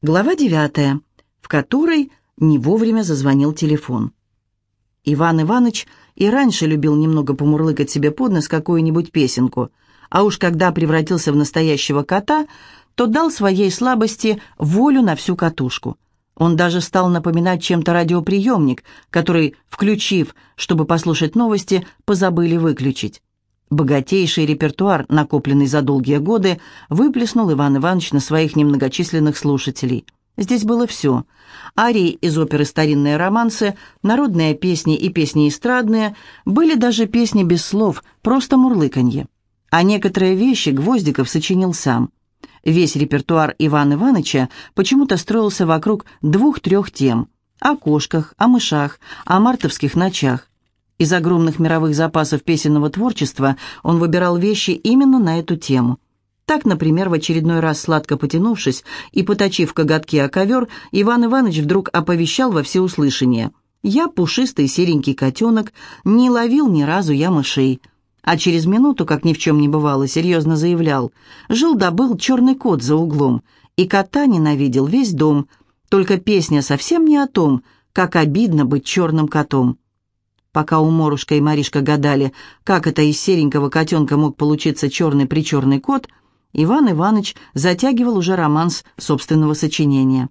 Глава девятая, в которой не вовремя зазвонил телефон. Иван Иванович и раньше любил немного помурлыкать себе под нос какую-нибудь песенку, а уж когда превратился в настоящего кота, то дал своей слабости волю на всю катушку. Он даже стал напоминать чем-то радиоприемник, который, включив, чтобы послушать новости, позабыли выключить. Богатейший репертуар, накопленный за долгие годы, выплеснул Иван Иванович на своих немногочисленных слушателей. Здесь было все. Арии из оперы «Старинные романсы», народные песни и песни эстрадные, были даже песни без слов, просто мурлыканье. А некоторые вещи Гвоздиков сочинил сам. Весь репертуар Ивана Ивановича почему-то строился вокруг двух-трех тем. О кошках, о мышах, о мартовских ночах. Из огромных мировых запасов песенного творчества он выбирал вещи именно на эту тему. Так, например, в очередной раз сладко потянувшись и поточив коготки о ковер, Иван Иванович вдруг оповещал во всеуслышание. «Я пушистый серенький котенок, не ловил ни разу я мышей». А через минуту, как ни в чем не бывало, серьезно заявлял. Жил-да был черный кот за углом, и кота ненавидел весь дом. Только песня совсем не о том, как обидно быть черным котом. Пока у Морушка и Маришка гадали, как это из серенького котенка мог получиться черный-причерный кот, Иван Иванович затягивал уже романс собственного сочинения.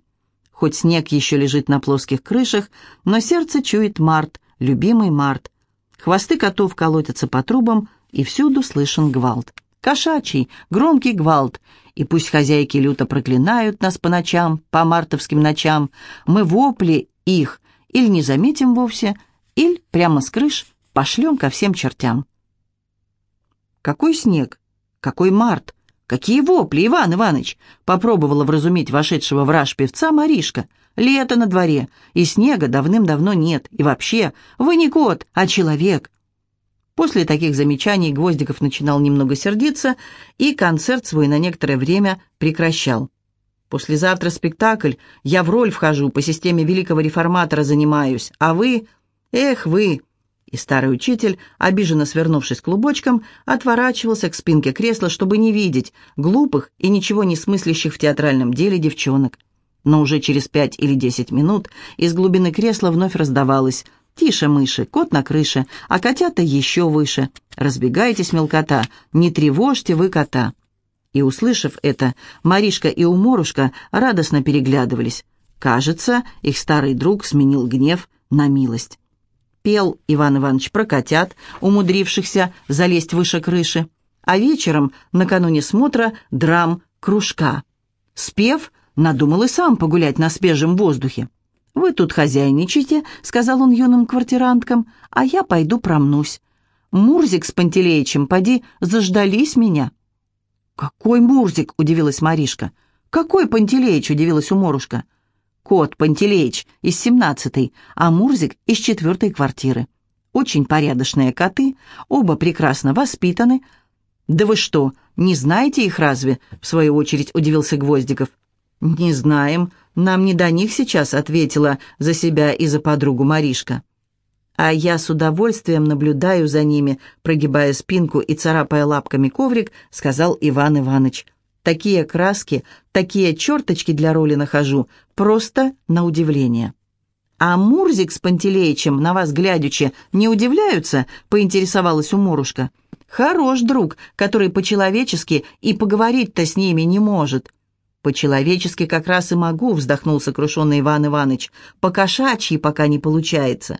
Хоть снег еще лежит на плоских крышах, но сердце чует март, любимый март. Хвосты котов колотятся по трубам, и всюду слышен гвалт. Кошачий, громкий гвалт. И пусть хозяйки люто проклинают нас по ночам, по мартовским ночам, мы вопли их или не заметим вовсе, или прямо с крыш пошлем ко всем чертям. Какой снег? Какой март? Какие вопли, Иван Иванович? Попробовала вразумить вошедшего в раж певца Маришка. Лето на дворе, и снега давным-давно нет. И вообще, вы не кот, а человек. После таких замечаний Гвоздиков начинал немного сердиться и концерт свой на некоторое время прекращал. «Послезавтра спектакль, я в роль вхожу, по системе великого реформатора занимаюсь, а вы...» «Эх вы!» И старый учитель, обиженно свернувшись клубочком, отворачивался к спинке кресла, чтобы не видеть глупых и ничего не смыслящих в театральном деле девчонок. Но уже через пять или десять минут из глубины кресла вновь раздавалось «Тише, мыши, кот на крыше, а котята еще выше. Разбегайтесь, мелкота, не тревожьте вы кота». И, услышав это, Маришка и Уморушка радостно переглядывались. Кажется, их старый друг сменил гнев на милость пел Иван Иванович про котят, умудрившихся залезть выше крыши, а вечером, накануне смотра, драм кружка. Спев, надумал и сам погулять на свежем воздухе. «Вы тут хозяйничайте», — сказал он юным квартиранткам, «а я пойду промнусь. Мурзик с Пантелеичем, поди, заждались меня». «Какой Мурзик?» — удивилась Маришка. «Какой Пантелеич?» — удивилась Уморушка. Кот Пантелеич из семнадцатой, а Мурзик из четвертой квартиры. Очень порядочные коты, оба прекрасно воспитаны. «Да вы что, не знаете их разве?» — в свою очередь удивился Гвоздиков. «Не знаем. Нам не до них сейчас», — ответила за себя и за подругу Маришка. «А я с удовольствием наблюдаю за ними», — прогибая спинку и царапая лапками коврик, сказал Иван Иванович. Такие краски, такие черточки для роли нахожу, просто на удивление. «А Мурзик с Пантелеичем, на вас глядячи, не удивляются?» — поинтересовалась у Мурушка. «Хорош друг, который по-человечески и поговорить-то с ними не может». «По-человечески как раз и могу», — вздохнул сокрушенный Иван Иванович. «По-кошачьи пока не получается».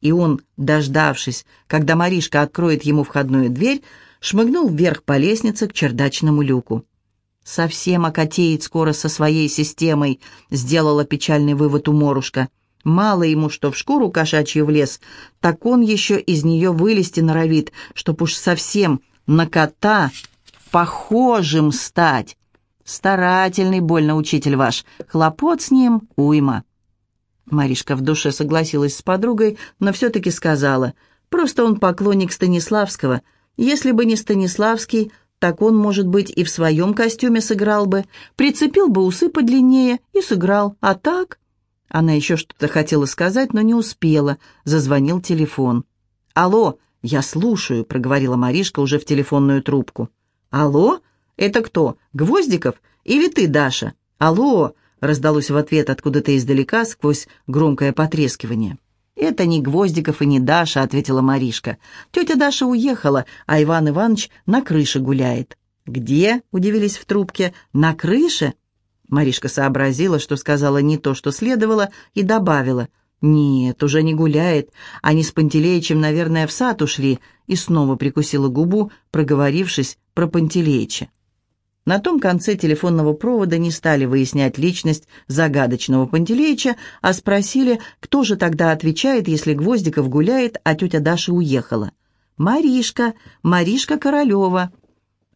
И он, дождавшись, когда Маришка откроет ему входную дверь, шмыгнул вверх по лестнице к чердачному люку. «Совсем окатеет скоро со своей системой», — сделала печальный вывод уморушка. «Мало ему, что в шкуру кошачью влез, так он еще из нее вылезти норовит, чтоб уж совсем на кота похожим стать. Старательный больно учитель ваш, хлопот с ним уйма». Маришка в душе согласилась с подругой, но все-таки сказала, «Просто он поклонник Станиславского. Если бы не Станиславский, так он, может быть, и в своем костюме сыграл бы, прицепил бы усы подлиннее и сыграл. А так...» Она еще что-то хотела сказать, но не успела. Зазвонил телефон. «Алло, я слушаю», — проговорила Маришка уже в телефонную трубку. «Алло? Это кто, Гвоздиков или ты, Даша? Алло, раздалось в ответ откуда-то издалека сквозь громкое потрескивание. «Это не Гвоздиков и не Даша», — ответила Маришка. «Тетя Даша уехала, а Иван Иванович на крыше гуляет». «Где?» — удивились в трубке. «На крыше?» Маришка сообразила, что сказала не то, что следовало, и добавила. «Нет, уже не гуляет. Они с Пантелеичем, наверное, в сад ушли», и снова прикусила губу, проговорившись про Пантелеича. На том конце телефонного провода не стали выяснять личность загадочного Пантелеича, а спросили, кто же тогда отвечает, если Гвоздиков гуляет, а тетя Даша уехала. «Маришка, Маришка Королева».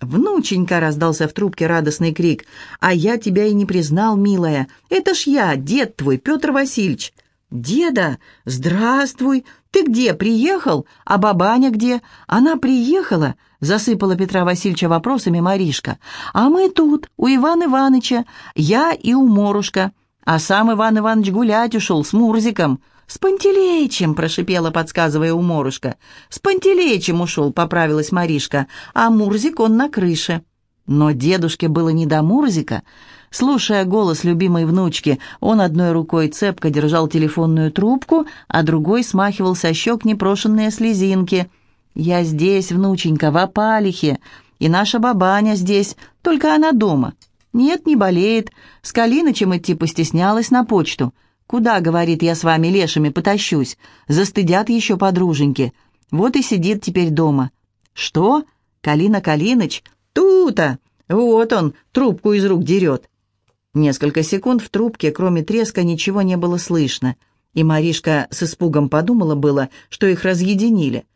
«Внученька!» — раздался в трубке радостный крик. «А я тебя и не признал, милая. Это ж я, дед твой, Петр Васильевич». «Деда, здравствуй! Ты где, приехал? А бабаня где? Она приехала?» Засыпала Петра Васильевича вопросами Маришка. «А мы тут, у Ивана Ивановича, я и у Морушка. А сам Иван Иванович гулять ушел с Мурзиком». «С Пантелеичем!» — прошипела, подсказывая у Морушка. «С Пантелеичем ушел», — поправилась Маришка. «А Мурзик он на крыше». Но дедушке было не до Мурзика. Слушая голос любимой внучки, он одной рукой цепко держал телефонную трубку, а другой смахивал со щек непрошенные слезинки. «Я здесь, внученька, в опалихе, и наша бабаня здесь, только она дома. Нет, не болеет. С Калинычем идти постеснялась на почту. Куда, говорит, я с вами лешими потащусь? Застыдят еще подруженьки. Вот и сидит теперь дома». «Что? Калина Калиныч? Тута! Вот он, трубку из рук дерет. Несколько секунд в трубке, кроме треска, ничего не было слышно, и Маришка с испугом подумала было, что их разъединили.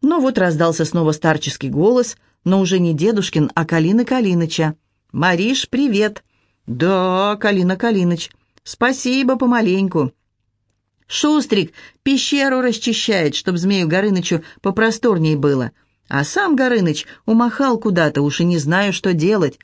Но вот раздался снова старческий голос, но уже не дедушкин, а Калины Калиныча. «Мариш, привет!» «Да, Калина Калиныч, спасибо помаленьку». «Шустрик пещеру расчищает, чтоб Змею Горынычу попросторней было. А сам Горыныч умахал куда-то, уж и не знаю, что делать.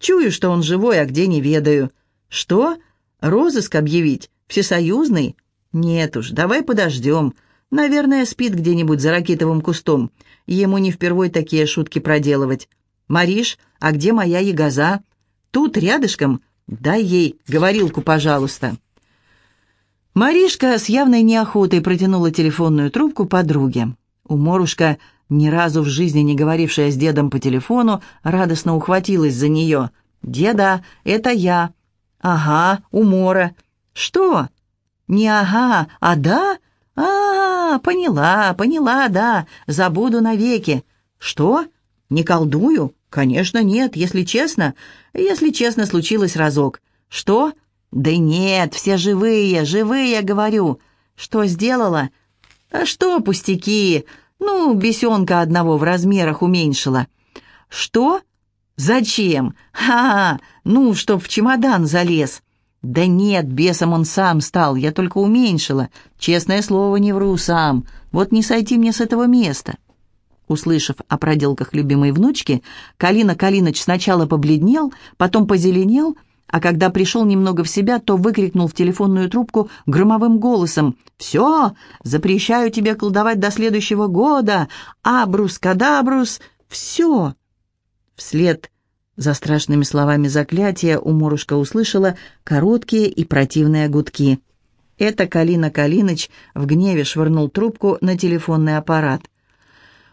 Чую, что он живой, а где не ведаю. Что? Розыск объявить? Всесоюзный? Нет уж, давай подождем. Наверное, спит где-нибудь за ракетовым кустом. Ему не впервой такие шутки проделывать. Мариш, а где моя ягоза? Тут, рядышком. Дай ей говорилку, пожалуйста. Маришка с явной неохотой протянула телефонную трубку подруге. У Морушка ни разу в жизни не говорившая с дедом по телефону, радостно ухватилась за нее. «Деда, это я». «Ага, умора». «Что?» «Не ага, а да?» «А, поняла, поняла, да, забуду навеки». «Что? Не колдую?» «Конечно, нет, если честно. Если честно, случилось разок». «Что?» «Да нет, все живые, живые, говорю». «Что сделала?» «А что, пустяки? Ну, бесенка одного в размерах уменьшила. Что? Зачем? Ха, ну, чтоб в чемодан залез. Да нет, бесом он сам стал, я только уменьшила. Честное слово, не вру сам. Вот не сойти мне с этого места. Услышав о проделках любимой внучки, Калина Калиныч сначала побледнел, потом позеленел — а когда пришел немного в себя, то выкрикнул в телефонную трубку громовым голосом «Все, запрещаю тебе колдовать до следующего года! Абрус-кадабрус! Все!» Вслед за страшными словами заклятия у Морушка услышала короткие и противные гудки. Это Калина Калиныч в гневе швырнул трубку на телефонный аппарат.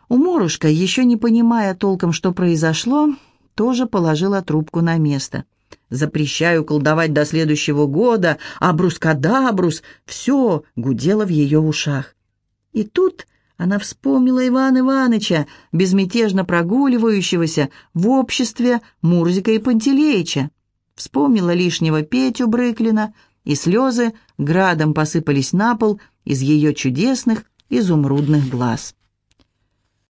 У Морушка, еще не понимая толком, что произошло, тоже положила трубку на место – Запрещаю колдовать до следующего года, абрус-кадабрус, все гудело в ее ушах. И тут она вспомнила Ивана Ивановича, безмятежно прогуливающегося в обществе Мурзика и Пантелеича. Вспомнила лишнего Петю Брыклина, и слезы градом посыпались на пол из ее чудесных изумрудных глаз.